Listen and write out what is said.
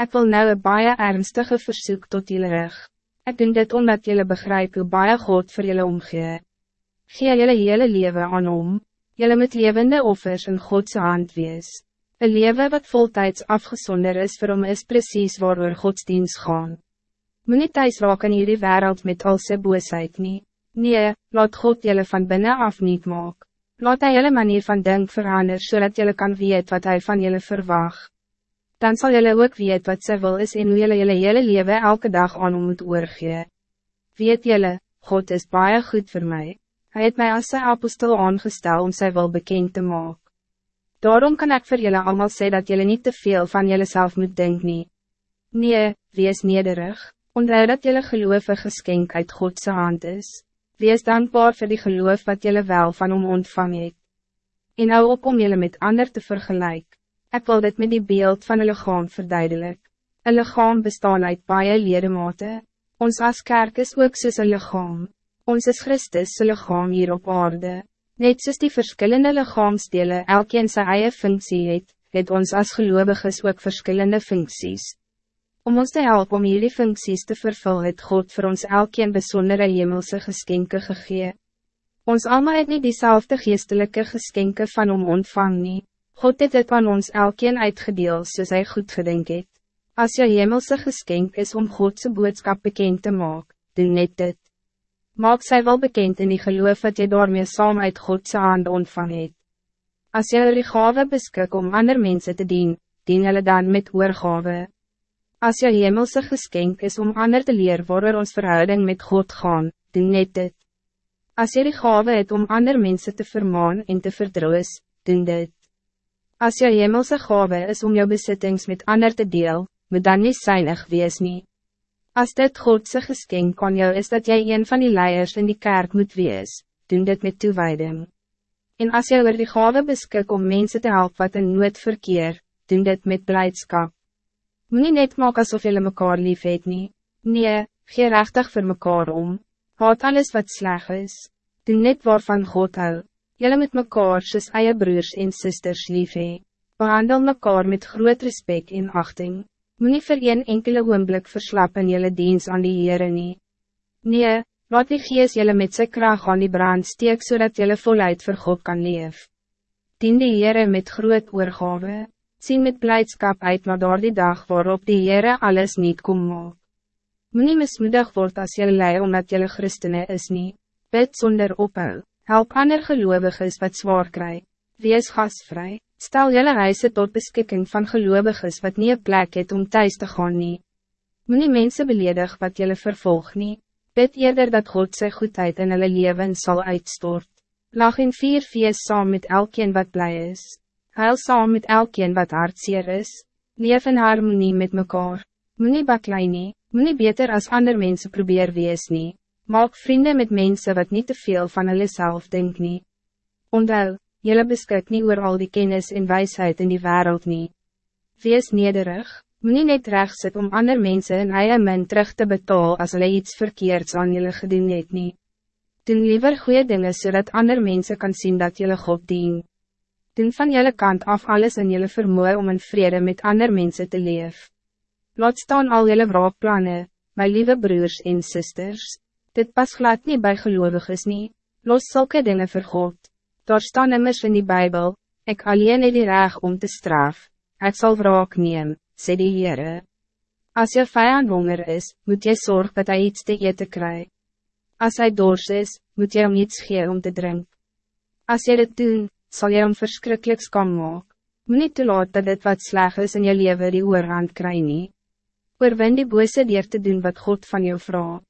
Ik wil nou een baie ernstige verzoek tot jullie rug. Ik doen dit omdat jullie begrijpen hoe baie God voor jullie omgee. Gee jullie hele leven aan om. Jullie met levende offers in Godse hand wees. Een leven wat voltijds afgezonder is voor om is precies waar we godsdienst gaan. Moet niet thuis raak in jullie wereld met al sy boosheid nie. Nee, laat God jullie van binnen af niet maak. Laat hij jullie manier van denk veranderen zodat jullie kan weten wat hij van jullie verwacht dan zal jullie ook weet wat ze wil is en hoe jullie jullie hele leven elke dag aan hom moet oorgee. Weet jullie, God is baie goed voor mij. Hij heeft mij als zijn apostel aangesteld om zijn wil bekend te maken. Daarom kan ik voor jullie allemaal zeggen dat jullie niet te veel van jullie moet denken. Nie. nee, wees nederig, onthou dat jullie geloof een geschenk uit Godse hand is. Wees dankbaar voor die geloof wat jullie wel van hom ontvang het. En hou op om jullie met ander te vergelijken. Ik wil dit met die beeld van een lichaam verduidelijk. Een lichaam bestaan uit baie ledemate. Ons as kerk is ook soos een lichaam. Ons is Christus lichaam hier op aarde. Net soos die verschillende lichaamsdelen elkeen sy eie functie het, het ons as geloviges ook verschillende functies. Om ons te helpen om jullie functies te vervullen, het God voor ons elkeen bijzondere hemelse geskenke gegee. Ons allemaal het niet diezelfde geestelijke geskenke van om ontvang nie. God het het aan ons elkeen uitgedeel soos hy goed gedink het. As jou hemelse geskenk is om Godse boodskap bekend te maken, doen net dit. Maak zij wel bekend in die geloof dat jy daarmee saam uit Godse hand ontvang het. As jy die gave beskik om ander mensen te dien, dien hulle dan met oorgave. As jou hemelse geskenk is om ander te leer waar ons verhouding met God gaan, doen net dit. As jy die gave het om ander mensen te vermaan en te verdroos, doen dit. Als jou hemelse gave is om jou besittings met ander te deel, moet dan niet zuinig wees nie. As dit Godse geskenk aan jou is dat jij een van die leiers in die kerk moet wees, doen dit met toewijding. En als jou er die gave beskik om mensen te helpen wat in nood verkeer, doen dit met blijdschap. Moet nie net maak asof jylle mekaar lief het nie. Nee, gee rechtig voor mekaar om. Haat alles wat sleg is. Doen net waarvan God hou. Jullie met mekaar soos eie broers en sisters lief hee. Behandel mekaar met groot respect en achting. Moet nie vir een enkele oomblik verslap in jylle diens aan die Heere nie. Nee, laat die gees jylle met sy kraag aan die brand steek zodat jylle voluit vir God kan leef. Dien die Heere met groot oorgave, sien met blijdschap uit na door die dag waarop die Heere alles niet kom maak. Moet nie mismoedig word as jylle lei omdat jylle christene is nie, bid sonder ophou. Help ander geloviges wat zwaar kry. Wees gasvrij. Stel jelle reise tot beschikking van geloviges wat niet een plek het om thuis te gaan nie. Moe nie mense beledig wat jelle vervolg nie. Bid eerder dat God sy goedheid in hulle leven zal uitstort. Lag in vier feest saam met elkeen wat blij is. Huil saam met elkeen wat hartseer is. Leef in harmonie met mekaar. Moe nie baklei nie. Moe nie beter als ander mensen probeer wees nie. Maak vrienden met mensen wat niet te veel van hulle self denk nie. Onthou, jylle beskik nie oor al die kennis en wijsheid in die wereld nie. Wees nederig, moet nie net recht sit om ander mensen in eie min terug te betalen als hulle iets verkeerds aan jylle gedoen het nie. Doen liever goede dingen zodat ander mensen kan zien dat jylle God dien. Doen van jylle kant af alles in jylle vermoe om in vrede met ander mensen te leven. Laat staan al jylle wraakplannen, my lieve broers en sisters. Dit pas glad niet bij gelovigen nie, los zulke dingen vir God. Daar staan immers in die Bijbel, ik alleen het die reg om te straf, ik zal wraak neem, sê die Heere. As je vijand honger is, moet je zorgen dat hij iets te eten krijgt. Als hij dors is, moet je hem iets gee om te drinken. Als je dit doen, zal je hem verschrikkelijk skam maak. Moet niet te laat dat dit wat sleg is in je leven die oorhand kry nie. Oorwin die bose dier te doen wat God van jou vraagt.